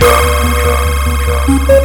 Thank